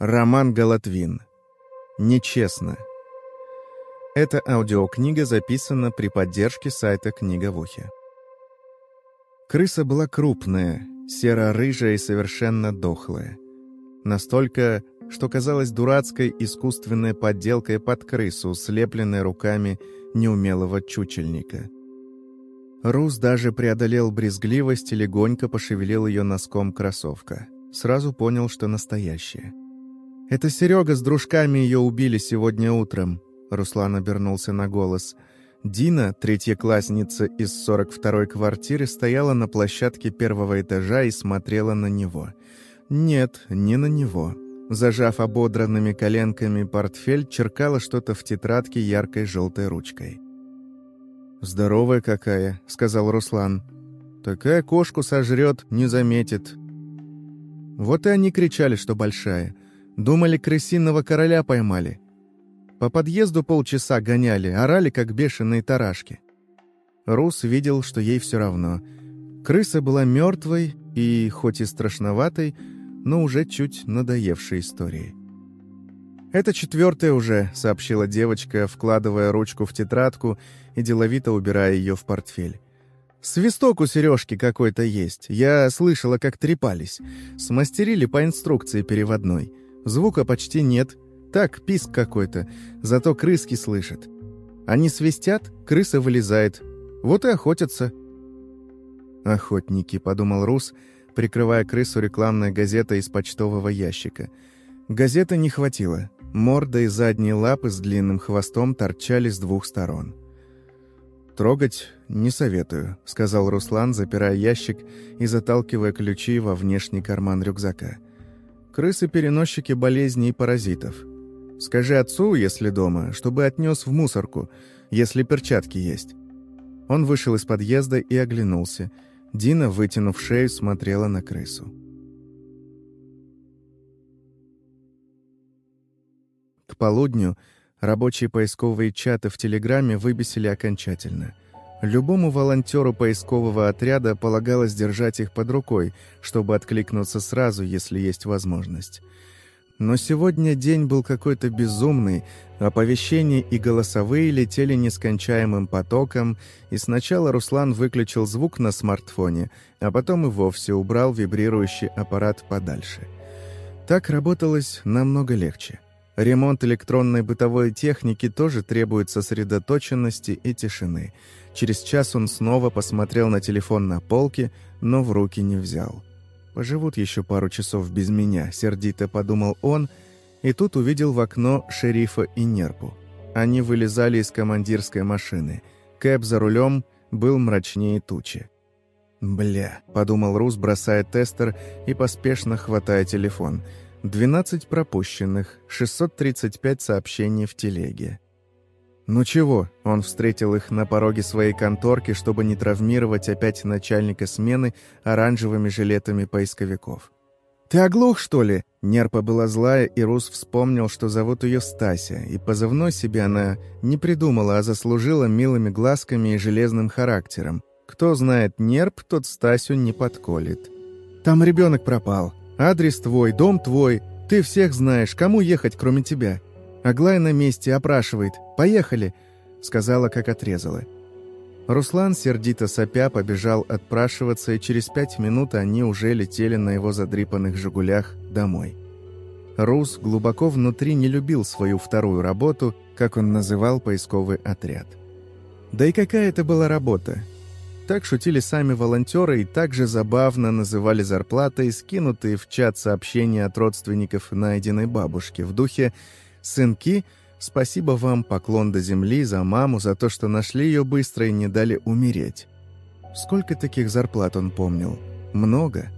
Роман Галатвин. Нечестно. Эта аудиокнига записана при поддержке сайта «Книга в ухе». Крыса была крупная, серо-рыжая и совершенно дохлая. Настолько, что казалась дурацкой искусственной подделкой под крысу, слепленной руками неумелого чучельника. Рус даже преодолел брезгливость и легонько пошевелил ее носком кроссовка. Сразу понял, что настоящая. «Это Серега с дружками ее убили сегодня утром», — Руслан обернулся на голос. Дина, третьеклассница из 42-й квартиры, стояла на площадке первого этажа и смотрела на него. Нет, не на него. Зажав ободранными коленками портфель, черкала что-то в тетрадке яркой желтой ручкой. «Здоровая какая», — сказал Руслан. «Такая кошку сожрет, не заметит». Вот и они кричали, что большая — Думали, крысиного короля поймали. По подъезду полчаса гоняли, орали, как бешеные тарашки. Рус видел, что ей все равно. Крыса была мертвой и, хоть и страшноватой, но уже чуть надоевшей историей. «Это четвертая уже», — сообщила девочка, вкладывая ручку в тетрадку и деловито убирая ее в портфель. «Свисток у Сережки какой-то есть. Я слышала, как трепались. Смастерили по инструкции переводной. Звука почти нет. Так, писк какой-то. Зато крыски слышат. Они свистят, крыса вылезает. Вот и охотятся. «Охотники», — подумал Рус, прикрывая крысу рекламной газетой из почтового ящика. Газеты не хватило. Морда и задние лапы с длинным хвостом торчали с двух сторон. «Трогать не советую», — сказал Руслан, запирая ящик и заталкивая ключи во внешний карман рюкзака. Крысы-переносчики болезней и паразитов. Скажи отцу, если дома, чтобы отнес в мусорку, если перчатки есть». Он вышел из подъезда и оглянулся. Дина, вытянув шею, смотрела на крысу. К полудню рабочие поисковые чаты в Телеграме выбесили окончательно – Любому волонтеру поискового отряда полагалось держать их под рукой, чтобы откликнуться сразу, если есть возможность. Но сегодня день был какой-то безумный, оповещения и голосовые летели нескончаемым потоком, и сначала Руслан выключил звук на смартфоне, а потом и вовсе убрал вибрирующий аппарат подальше. Так работалось намного легче. Ремонт электронной бытовой техники тоже требует сосредоточенности и тишины – Через час он снова посмотрел на телефон на полке, но в руки не взял. «Поживут еще пару часов без меня», — сердито подумал он, и тут увидел в окно шерифа и нерпу. Они вылезали из командирской машины. Кэп за рулем был мрачнее тучи. «Бля», — подумал Рус, бросая тестер и поспешно хватая телефон. «12 пропущенных, 635 сообщений в телеге». «Ну чего?» – он встретил их на пороге своей конторки, чтобы не травмировать опять начальника смены оранжевыми жилетами поисковиков. «Ты оглох, что ли?» Нерпа была злая, и Рус вспомнил, что зовут ее Стася, и позывной себе она не придумала, а заслужила милыми глазками и железным характером. Кто знает Нерп, тот Стасю не подколет. «Там ребенок пропал. Адрес твой, дом твой. Ты всех знаешь, кому ехать, кроме тебя?» Аглая на месте опрашивает. «Поехали!» — сказала, как отрезала. Руслан, сердито сопя, побежал отпрашиваться, и через пять минут они уже летели на его задрипанных «Жигулях» домой. Рус глубоко внутри не любил свою вторую работу, как он называл поисковый отряд. Да и какая это была работа? Так шутили сами волонтеры и также забавно называли зарплатой скинутые в чат сообщения от родственников найденной бабушки в духе Сынки, спасибо вам, поклон до земли, за маму, за то, что нашли ее быстро и не дали умереть. Сколько таких зарплат он помнил? Много.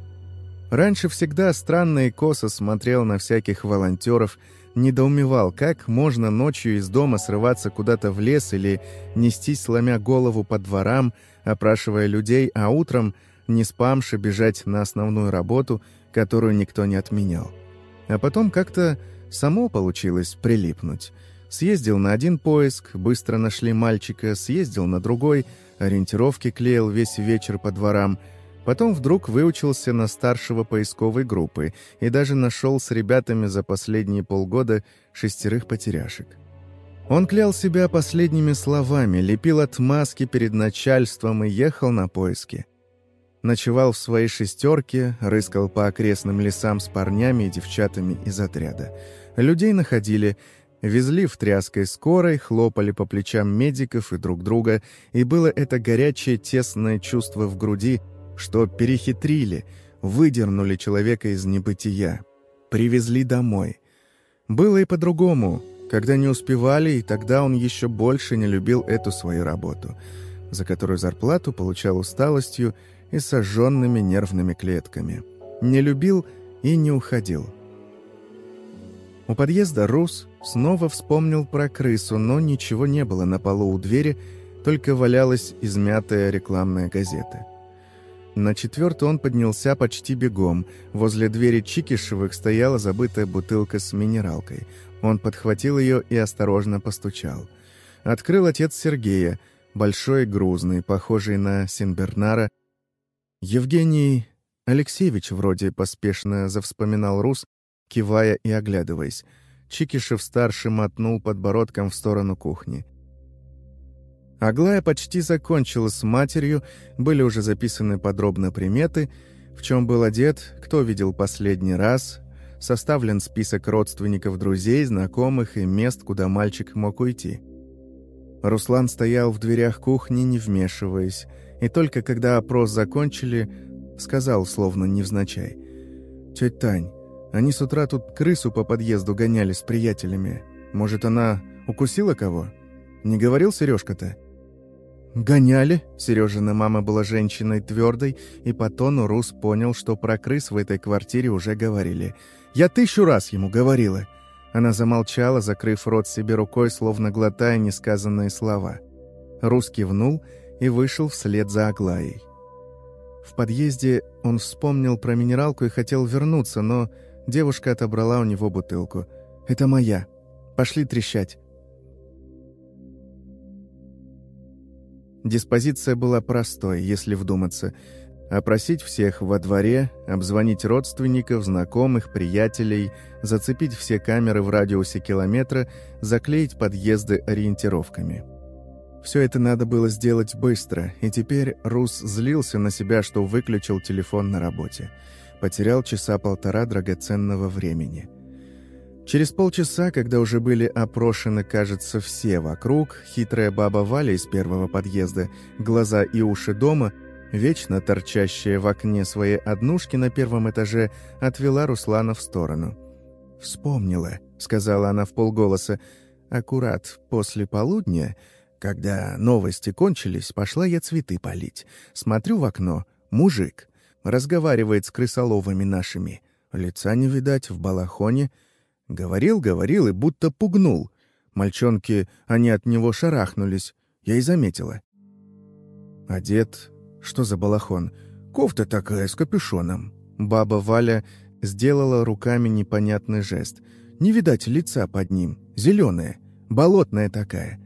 Раньше всегда странно и косо смотрел на всяких волонтеров, недоумевал, как можно ночью из дома срываться куда-то в лес или нестись, сломя голову по дворам, опрашивая людей, а утром, не спамши, бежать на основную работу, которую никто не отменял. А потом как-то Само получилось прилипнуть. Съездил на один поиск, быстро нашли мальчика, съездил на другой, ориентировки клеил весь вечер по дворам. Потом вдруг выучился на старшего поисковой группы и даже нашел с ребятами за последние полгода шестерых потеряшек. Он клял себя последними словами, лепил отмазки перед начальством и ехал на поиски. Ночевал в своей шестерке, рыскал по окрестным лесам с парнями и девчатами из отряда. Людей находили, везли в тряской скорой, хлопали по плечам медиков и друг друга, и было это горячее тесное чувство в груди, что перехитрили, выдернули человека из небытия, привезли домой. Было и по-другому — когда не успевали, и тогда он еще больше не любил эту свою работу, за которую зарплату получал усталостью и сожженными нервными клетками. Не любил и не уходил. У подъезда Рус снова вспомнил про крысу, но ничего не было на полу у двери, только валялась измятая рекламная газета. На четвертый он поднялся почти бегом. Возле двери Чикишевых стояла забытая бутылка с минералкой. Он подхватил ее и осторожно постучал. Открыл отец Сергея, большой грузный, похожий на Синбернара. Евгений Алексеевич вроде поспешно завспоминал Рус, кивая и оглядываясь. Чикишев-старший мотнул подбородком в сторону кухни. Аглая почти закончила с матерью, были уже записаны подробно приметы, в чем был одет, кто видел последний раз, составлен список родственников, друзей, знакомых и мест, куда мальчик мог уйти. Руслан стоял в дверях кухни, не вмешиваясь, и только когда опрос закончили, сказал, словно невзначай. «Тетя Тань, они с утра тут крысу по подъезду гоняли с приятелями. Может, она укусила кого? Не говорил Сережка-то?» «Гоняли?» Сережина мама была женщиной твердой, и по тону Рус понял, что про крыс в этой квартире уже говорили – я тысячу раз ему говорила». Она замолчала, закрыв рот себе рукой, словно глотая несказанные слова. Рус кивнул и вышел вслед за Аглаей. В подъезде он вспомнил про минералку и хотел вернуться, но девушка отобрала у него бутылку. «Это моя. Пошли трещать». Диспозиция была простой, если вдуматься – Опросить всех во дворе, обзвонить родственников, знакомых, приятелей, зацепить все камеры в радиусе километра, заклеить подъезды ориентировками. Все это надо было сделать быстро, и теперь Рус злился на себя, что выключил телефон на работе. Потерял часа полтора драгоценного времени. Через полчаса, когда уже были опрошены, кажется, все вокруг, хитрая баба Валя из первого подъезда, глаза и уши дома – вечно торчащая в окне своей однушки на первом этаже, отвела Руслана в сторону. «Вспомнила», — сказала она в полголоса, — «аккурат после полудня, когда новости кончились, пошла я цветы полить. Смотрю в окно, мужик, разговаривает с крысоловыми нашими. Лица не видать, в балахоне. Говорил, говорил и будто пугнул. Мальчонки, они от него шарахнулись. Я и заметила. Одет что за балахон? Кофта такая, с капюшоном. Баба Валя сделала руками непонятный жест. Не видать лица под ним. Зеленая, болотная такая.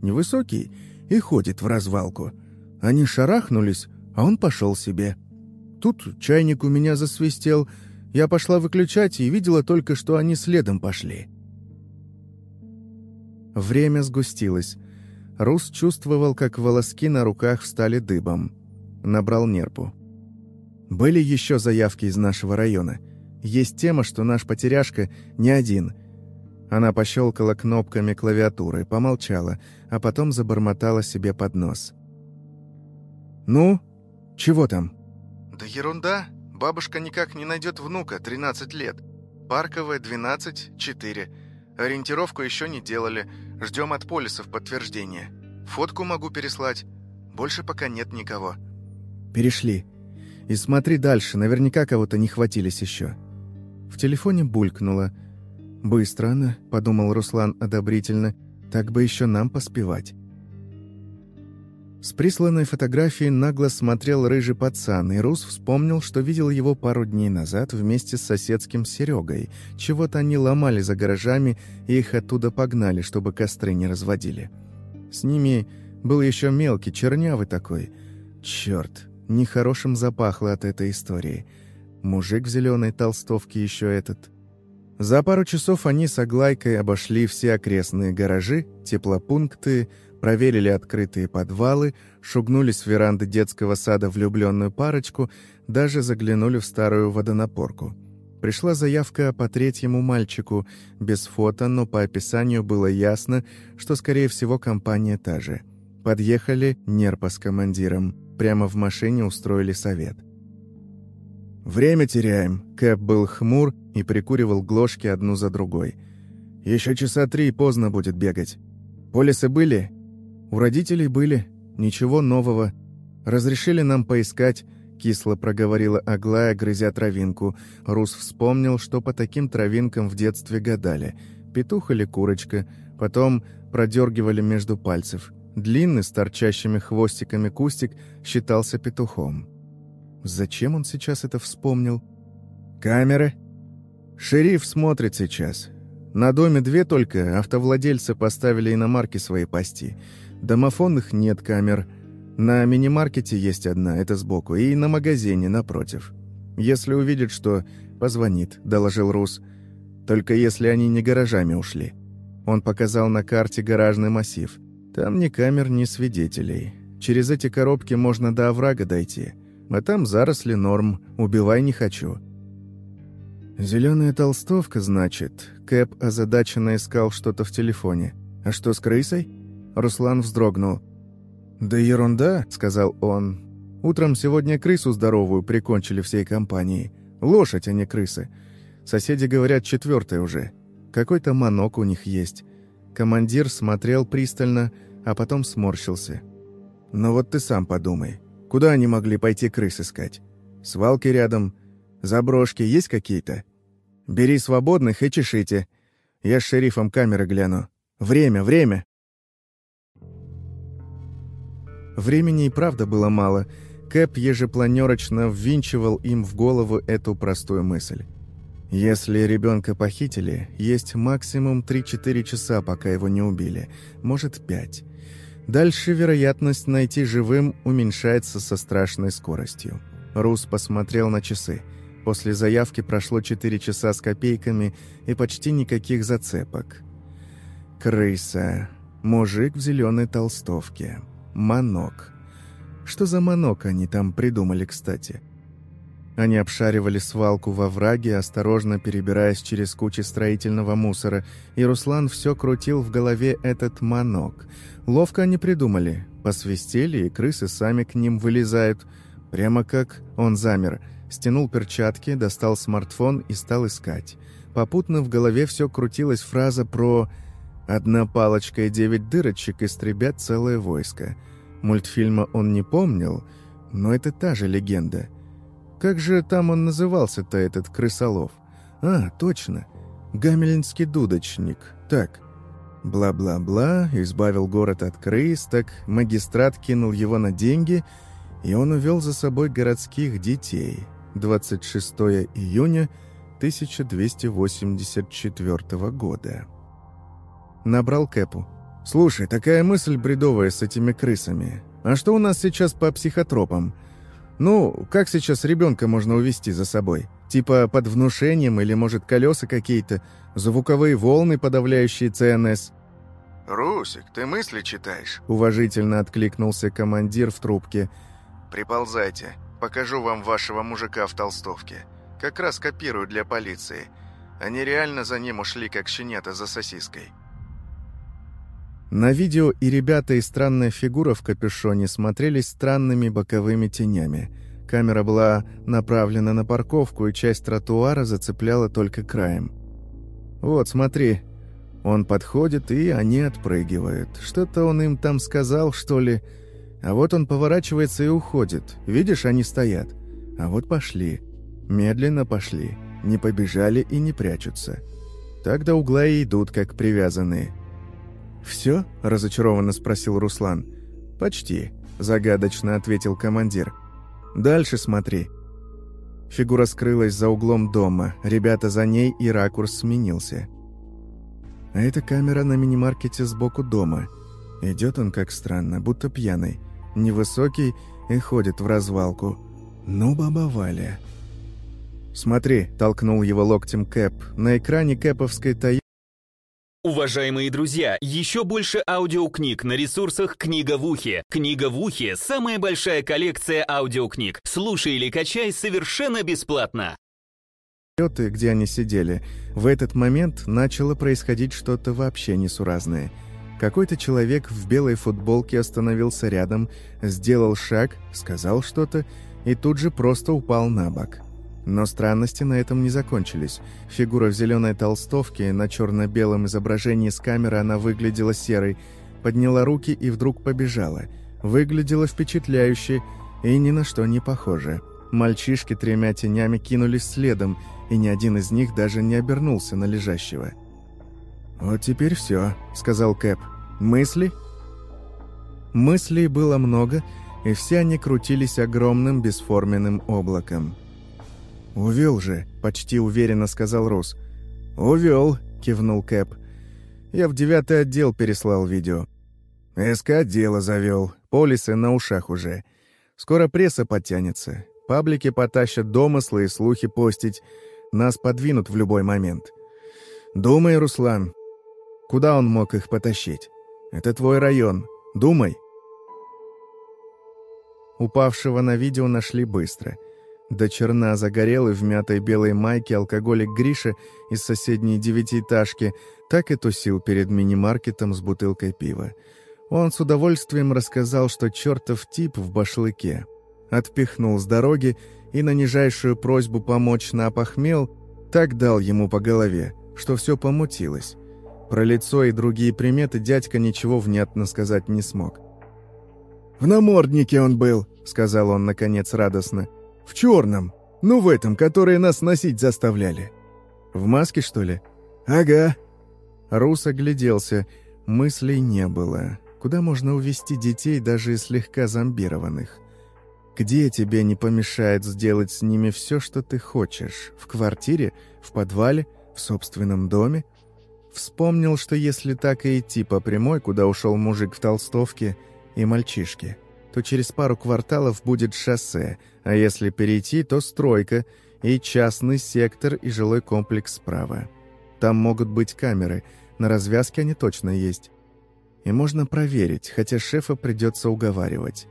Невысокий и ходит в развалку. Они шарахнулись, а он пошел себе. Тут чайник у меня засвистел. Я пошла выключать и видела только, что они следом пошли. Время сгустилось. Рус чувствовал, как волоски на руках встали дыбом. Набрал нерпу. Были еще заявки из нашего района. Есть тема, что наш потеряшка не один. Она пощелкала кнопками клавиатуры, помолчала, а потом забормотала себе под нос. «Ну? Чего там?» «Да ерунда. Бабушка никак не найдет внука, 13 лет. Парковая, 12, 4. Ориентировку еще не делали. Ждем от полисов подтверждения. Фотку могу переслать. Больше пока нет никого». Перешли. И смотри дальше, наверняка кого-то не хватились еще. В телефоне булькнуло. «Быстро она», — подумал Руслан одобрительно, — «так бы еще нам поспевать». С присланной фотографией нагло смотрел рыжий пацан, и Рус вспомнил, что видел его пару дней назад вместе с соседским Серегой. Чего-то они ломали за гаражами, и их оттуда погнали, чтобы костры не разводили. С ними был еще мелкий, чернявый такой. Черт, Нехорошим запахло от этой истории. Мужик в зеленой толстовке еще этот. За пару часов они с Аглайкой обошли все окрестные гаражи, теплопункты, проверили открытые подвалы, шугнули с веранды детского сада влюбленную парочку, даже заглянули в старую водонапорку. Пришла заявка по третьему мальчику, без фото, но по описанию было ясно, что, скорее всего, компания та же. Подъехали Нерпа с командиром. Прямо в машине устроили совет. «Время теряем», — Кэп был хмур и прикуривал глошки одну за другой. «Еще часа три поздно будет бегать. Полисы были?» «У родителей были. Ничего нового. Разрешили нам поискать кисло проговорила Аглая, грызя травинку. Рус вспомнил, что по таким травинкам в детстве гадали. Петух или курочка. Потом продергивали между пальцев. Длинный, с торчащими хвостиками кустик считался петухом. Зачем он сейчас это вспомнил? «Камеры?» «Шериф смотрит сейчас. На доме две только, автовладельцы поставили иномарки свои пасти. Домофонных нет камер». На мини-маркете есть одна, это сбоку, и на магазине напротив. Если увидит, что, позвонит, доложил Рус. Только если они не гаражами ушли. Он показал на карте гаражный массив. Там ни камер, ни свидетелей. Через эти коробки можно до оврага дойти. А там заросли норм, убивай не хочу. «Зеленая толстовка, значит?» Кэп озадаченно искал что-то в телефоне. «А что с крысой?» Руслан вздрогнул. «Да ерунда», — сказал он. «Утром сегодня крысу здоровую прикончили всей компанией. Лошадь, а не крысы. Соседи говорят, четвертая уже. Какой-то манок у них есть». Командир смотрел пристально, а потом сморщился. «Ну вот ты сам подумай. Куда они могли пойти крыс искать? Свалки рядом. Заброшки есть какие-то? Бери свободных и чешите. Я с шерифом камеры гляну. Время, время!» Времени и правда было мало. Кэп ежепланерочно ввинчивал им в голову эту простую мысль. Если ребенка похитили, есть максимум 3-4 часа, пока его не убили. Может, 5. Дальше вероятность найти живым уменьшается со страшной скоростью. Рус посмотрел на часы. После заявки прошло 4 часа с копейками и почти никаких зацепок. Крыса. Мужик в зеленой толстовке. Манок. Что за манок они там придумали, кстати? Они обшаривали свалку во враге, осторожно перебираясь через кучи строительного мусора, и Руслан все крутил в голове этот манок. Ловко они придумали. Посвистели, и крысы сами к ним вылезают. Прямо как он замер. Стянул перчатки, достал смартфон и стал искать. Попутно в голове все крутилась фраза про Одна палочка и девять дырочек истребят целое войско. Мультфильма он не помнил, но это та же легенда. Как же там он назывался-то, этот крысолов? А, точно. Гамелинский дудочник. Так. Бла-бла-бла, избавил город от крыс, так магистрат кинул его на деньги, и он увел за собой городских детей. 26 июня 1284 года. Набрал Кэпу. «Слушай, такая мысль бредовая с этими крысами. А что у нас сейчас по психотропам? Ну, как сейчас ребенка можно увести за собой? Типа под внушением или, может, колеса какие-то, звуковые волны, подавляющие ЦНС?» «Русик, ты мысли читаешь?» Уважительно откликнулся командир в трубке. «Приползайте. Покажу вам вашего мужика в толстовке. Как раз копирую для полиции. Они реально за ним ушли, как щенята за сосиской». На видео и ребята, и странная фигура в капюшоне смотрелись странными боковыми тенями. Камера была направлена на парковку, и часть тротуара зацепляла только краем. «Вот, смотри». Он подходит, и они отпрыгивают. Что-то он им там сказал, что ли. А вот он поворачивается и уходит. Видишь, они стоят. А вот пошли. Медленно пошли. Не побежали и не прячутся. Так до угла и идут, как привязанные. «Все?» – разочарованно спросил Руслан. «Почти», – загадочно ответил командир. «Дальше смотри». Фигура скрылась за углом дома, ребята за ней, и ракурс сменился. А это камера на мини-маркете сбоку дома. Идет он как странно, будто пьяный. Невысокий, и ходит в развалку. Ну, баба Валя. «Смотри», — толкнул его локтем Кэп. На экране кэповской Тойоты Уважаемые друзья, еще больше аудиокниг на ресурсах «Книга в ухе». «Книга в ухе» — самая большая коллекция аудиокниг. Слушай или качай совершенно бесплатно. где они сидели, в этот момент начало происходить что-то вообще несуразное. Какой-то человек в белой футболке остановился рядом, сделал шаг, сказал что-то и тут же просто упал на бок. Но странности на этом не закончились. Фигура в зеленой толстовке, на черно-белом изображении с камеры она выглядела серой, подняла руки и вдруг побежала. Выглядела впечатляюще и ни на что не похоже. Мальчишки тремя тенями кинулись следом, и ни один из них даже не обернулся на лежащего. «Вот теперь все», — сказал Кэп. «Мысли?» Мыслей было много, и все они крутились огромным бесформенным облаком. «Увел же», — почти уверенно сказал Рус. «Увел», — кивнул Кэп. «Я в девятый отдел переслал видео». «СК дело завел. Полисы на ушах уже. Скоро пресса подтянется. Паблики потащат домыслы и слухи постить. Нас подвинут в любой момент. Думай, Руслан, куда он мог их потащить? Это твой район. Думай». Упавшего на видео нашли быстро — до черна загорелый в мятой белой майке алкоголик Гриша из соседней девятиэтажки так и тусил перед мини-маркетом с бутылкой пива. Он с удовольствием рассказал, что чертов тип в башлыке. Отпихнул с дороги и на нижайшую просьбу помочь на опохмел так дал ему по голове, что все помутилось. Про лицо и другие приметы дядька ничего внятно сказать не смог. «В наморднике он был», — сказал он, наконец, радостно. — «В черном. Ну, в этом, который нас носить заставляли». «В маске, что ли?» «Ага». Рус огляделся. Мыслей не было. Куда можно увести детей, даже слегка зомбированных? Где тебе не помешает сделать с ними все, что ты хочешь? В квартире? В подвале? В собственном доме? Вспомнил, что если так и идти по прямой, куда ушел мужик в толстовке и мальчишки – то через пару кварталов будет шоссе, а если перейти, то стройка и частный сектор и жилой комплекс справа. Там могут быть камеры, на развязке они точно есть. И можно проверить, хотя шефа придется уговаривать.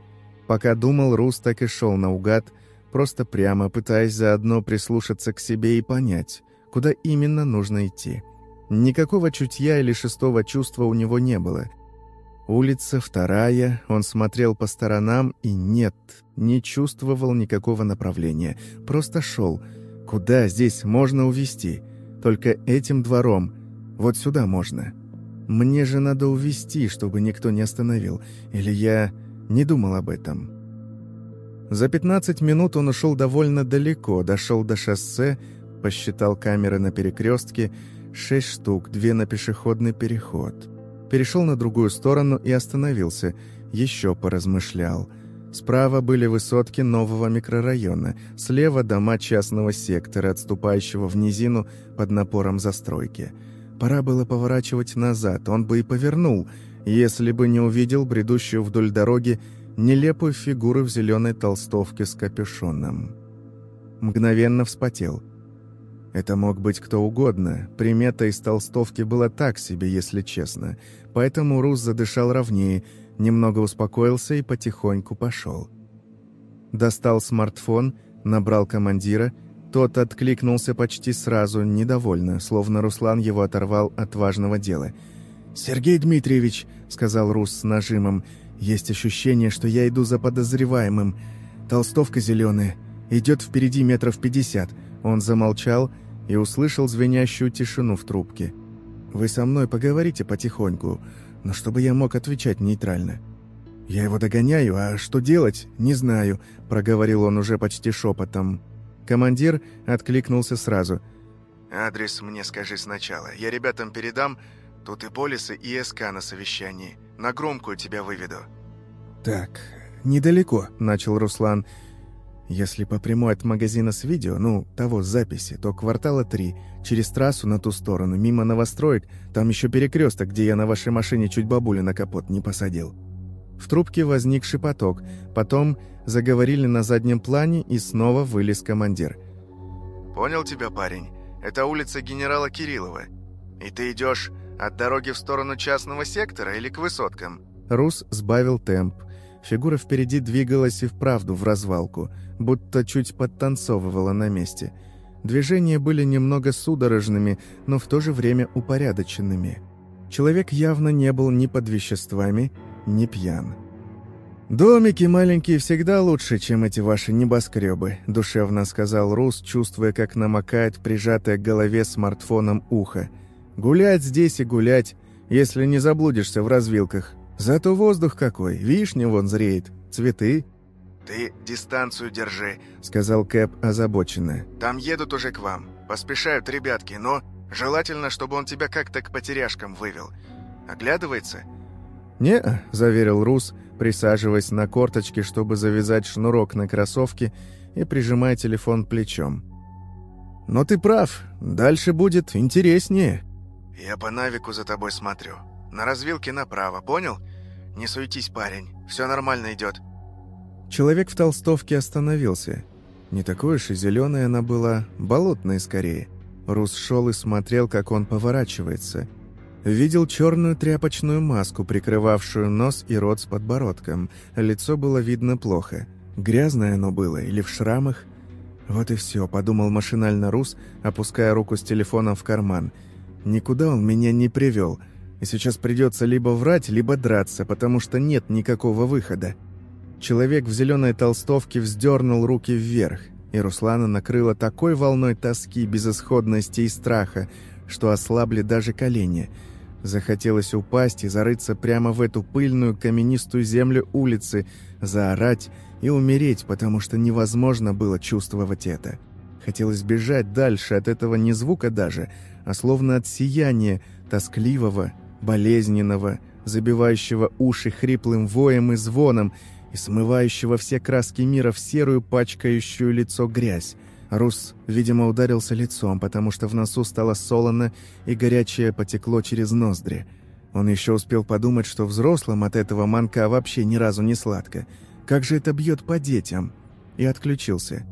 Пока думал, Рус так и шел наугад, просто прямо пытаясь заодно прислушаться к себе и понять, куда именно нужно идти. Никакого чутья или шестого чувства у него не было – Улица вторая, он смотрел по сторонам и нет, не чувствовал никакого направления. Просто шел. Куда здесь можно увести? Только этим двором. Вот сюда можно. Мне же надо увести, чтобы никто не остановил. Или я не думал об этом. За 15 минут он ушел довольно далеко, дошел до шоссе, посчитал камеры на перекрестке, шесть штук, две на пешеходный переход перешел на другую сторону и остановился, еще поразмышлял. Справа были высотки нового микрорайона, слева дома частного сектора, отступающего в низину под напором застройки. Пора было поворачивать назад, он бы и повернул, если бы не увидел бредущую вдоль дороги нелепую фигуру в зеленой толстовке с капюшоном. Мгновенно вспотел – это мог быть кто угодно. Примета из толстовки была так себе, если честно. Поэтому Рус задышал ровнее, немного успокоился и потихоньку пошел. Достал смартфон, набрал командира. Тот откликнулся почти сразу, недовольно, словно Руслан его оторвал от важного дела. «Сергей Дмитриевич», — сказал Рус с нажимом, — «есть ощущение, что я иду за подозреваемым. Толстовка зеленая. Идет впереди метров пятьдесят». Он замолчал и услышал звенящую тишину в трубке. «Вы со мной поговорите потихоньку, но чтобы я мог отвечать нейтрально». «Я его догоняю, а что делать, не знаю», — проговорил он уже почти шепотом. Командир откликнулся сразу. «Адрес мне скажи сначала. Я ребятам передам. Тут и полисы, и СК на совещании. На громкую тебя выведу». «Так, недалеко», — начал Руслан. Если по прямой от магазина с видео, ну, того с записи, то квартала три, через трассу на ту сторону, мимо новостроек, там еще перекресток, где я на вашей машине чуть бабулю на капот не посадил. В трубке возник шепоток, потом заговорили на заднем плане и снова вылез командир. «Понял тебя, парень. Это улица генерала Кириллова. И ты идешь от дороги в сторону частного сектора или к высоткам?» Рус сбавил темп. Фигура впереди двигалась и вправду в развалку, будто чуть подтанцовывала на месте. Движения были немного судорожными, но в то же время упорядоченными. Человек явно не был ни под веществами, ни пьян. «Домики маленькие всегда лучше, чем эти ваши небоскребы», – душевно сказал Рус, чувствуя, как намокает прижатое к голове смартфоном ухо. «Гулять здесь и гулять, если не заблудишься в развилках. Зато воздух какой, вишня вон зреет, цветы». «Ты дистанцию держи», — сказал Кэп озабоченно. «Там едут уже к вам. Поспешают ребятки, но желательно, чтобы он тебя как-то к потеряшкам вывел. Оглядывается?» «Не-а», заверил Рус, присаживаясь на корточки, чтобы завязать шнурок на кроссовке и прижимая телефон плечом. «Но ты прав, дальше будет интереснее». «Я по Навику за тобой смотрю. На развилке направо, понял? Не суетись, парень, все нормально идет». Человек в толстовке остановился. Не такой уж и зеленая она была, болотная скорее. Рус шел и смотрел, как он поворачивается – Видел черную тряпочную маску, прикрывавшую нос и рот с подбородком. Лицо было видно плохо. Грязное оно было или в шрамах? Вот и все, подумал машинально Рус, опуская руку с телефоном в карман. Никуда он меня не привел. И сейчас придется либо врать, либо драться, потому что нет никакого выхода. Человек в зеленой толстовке вздернул руки вверх, и Руслана накрыла такой волной тоски, безысходности и страха, что ослабли даже колени – Захотелось упасть и зарыться прямо в эту пыльную каменистую землю улицы, заорать и умереть, потому что невозможно было чувствовать это. Хотелось бежать дальше от этого не звука даже, а словно от сияния, тоскливого, болезненного, забивающего уши хриплым воем и звоном и смывающего все краски мира в серую пачкающую лицо грязь. Рус, видимо, ударился лицом, потому что в носу стало солоно, и горячее потекло через ноздри. Он еще успел подумать, что взрослым от этого манка вообще ни разу не сладко. Как же это бьет по детям? И отключился.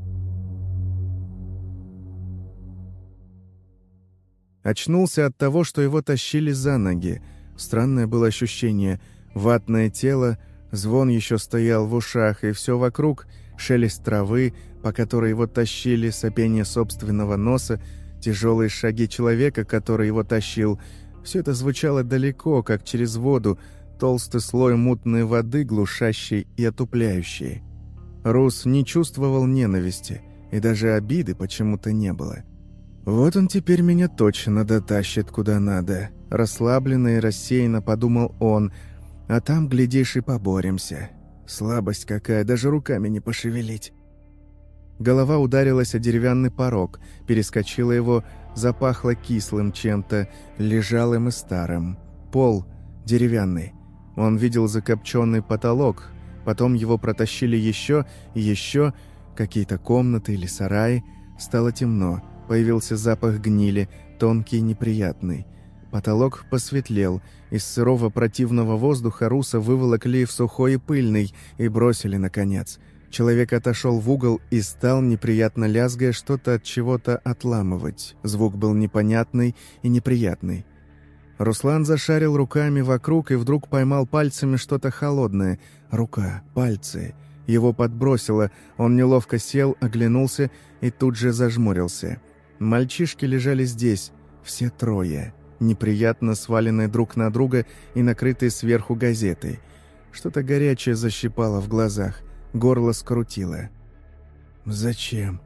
Очнулся от того, что его тащили за ноги. Странное было ощущение. Ватное тело, звон еще стоял в ушах, и все вокруг — шелест травы, по которой его тащили, сопение собственного носа, тяжелые шаги человека, который его тащил. Все это звучало далеко, как через воду, толстый слой мутной воды, глушащей и отупляющей. Рус не чувствовал ненависти, и даже обиды почему-то не было. «Вот он теперь меня точно дотащит куда надо», – расслабленно и рассеянно подумал он, «а там, глядишь, и поборемся». Слабость какая, даже руками не пошевелить. Голова ударилась о деревянный порог, перескочила его, запахло кислым чем-то, лежалым и старым. Пол деревянный. Он видел закопченный потолок, потом его протащили еще и еще, какие-то комнаты или сараи. Стало темно, появился запах гнили, тонкий и неприятный. Потолок посветлел. Из сырого противного воздуха руса выволокли в сухой и пыльный и бросили, наконец. Человек отошел в угол и стал, неприятно лязгая, что-то от чего-то отламывать. Звук был непонятный и неприятный. Руслан зашарил руками вокруг и вдруг поймал пальцами что-то холодное. Рука, пальцы. Его подбросило, он неловко сел, оглянулся и тут же зажмурился. Мальчишки лежали здесь, все трое неприятно сваленные друг на друга и накрытые сверху газетой. Что-то горячее защипало в глазах, горло скрутило. «Зачем?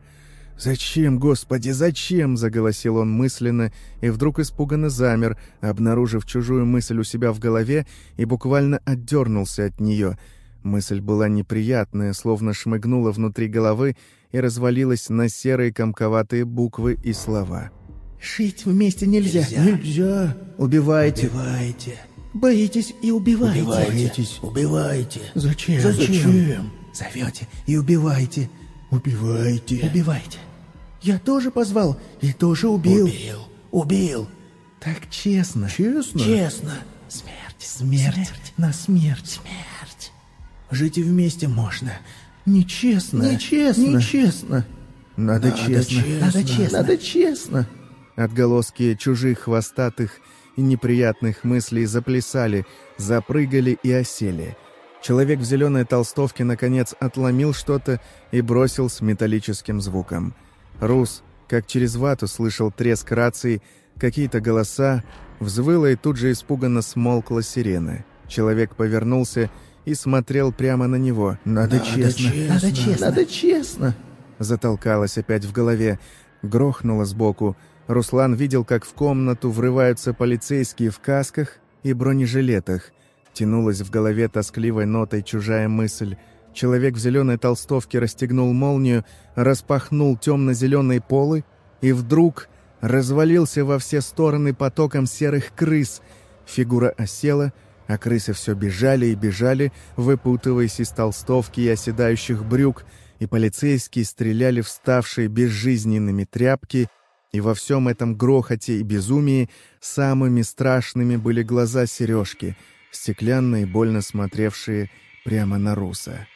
Зачем, Господи, зачем?» – заголосил он мысленно и вдруг испуганно замер, обнаружив чужую мысль у себя в голове и буквально отдернулся от нее. Мысль была неприятная, словно шмыгнула внутри головы и развалилась на серые комковатые буквы и слова – Жить вместе нельзя. Нельзя. Нельзя. Убивайте. Убивайте. Боитесь и убивайте. Убивайте. Боитесь. Убивайте. Зачем? Зачем? Зовете и убивайте. Убивайте. Убивайте. Я тоже позвал и тоже убил. Убил. Убил. Так честно. Честно? Честно. Смерть. Смерть. Смерть. На смерть. Смерть. Жить вместе можно. Нечестно. Нечестно. Нечестно. Надо, Надо честно. честно. Надо честно. Надо честно. Отголоски чужих хвостатых и неприятных мыслей заплясали, запрыгали и осели. Человек в зеленой толстовке, наконец, отломил что-то и бросил с металлическим звуком. Рус, как через вату, слышал треск рации, какие-то голоса, взвыла и тут же испуганно смолкла сирена. Человек повернулся и смотрел прямо на него. Надо, Надо честно. честно. Надо честно. Надо честно. Затолкалось опять в голове, грохнуло сбоку. Руслан видел, как в комнату врываются полицейские в касках и бронежилетах. Тянулась в голове тоскливой нотой чужая мысль. Человек в зеленой толстовке расстегнул молнию, распахнул темно-зеленые полы и вдруг развалился во все стороны потоком серых крыс. Фигура осела, а крысы все бежали и бежали, выпутываясь из толстовки и оседающих брюк, и полицейские стреляли вставшие безжизненными тряпки, и во всем этом грохоте и безумии самыми страшными были глаза Сережки, стеклянные, больно смотревшие прямо на Руса.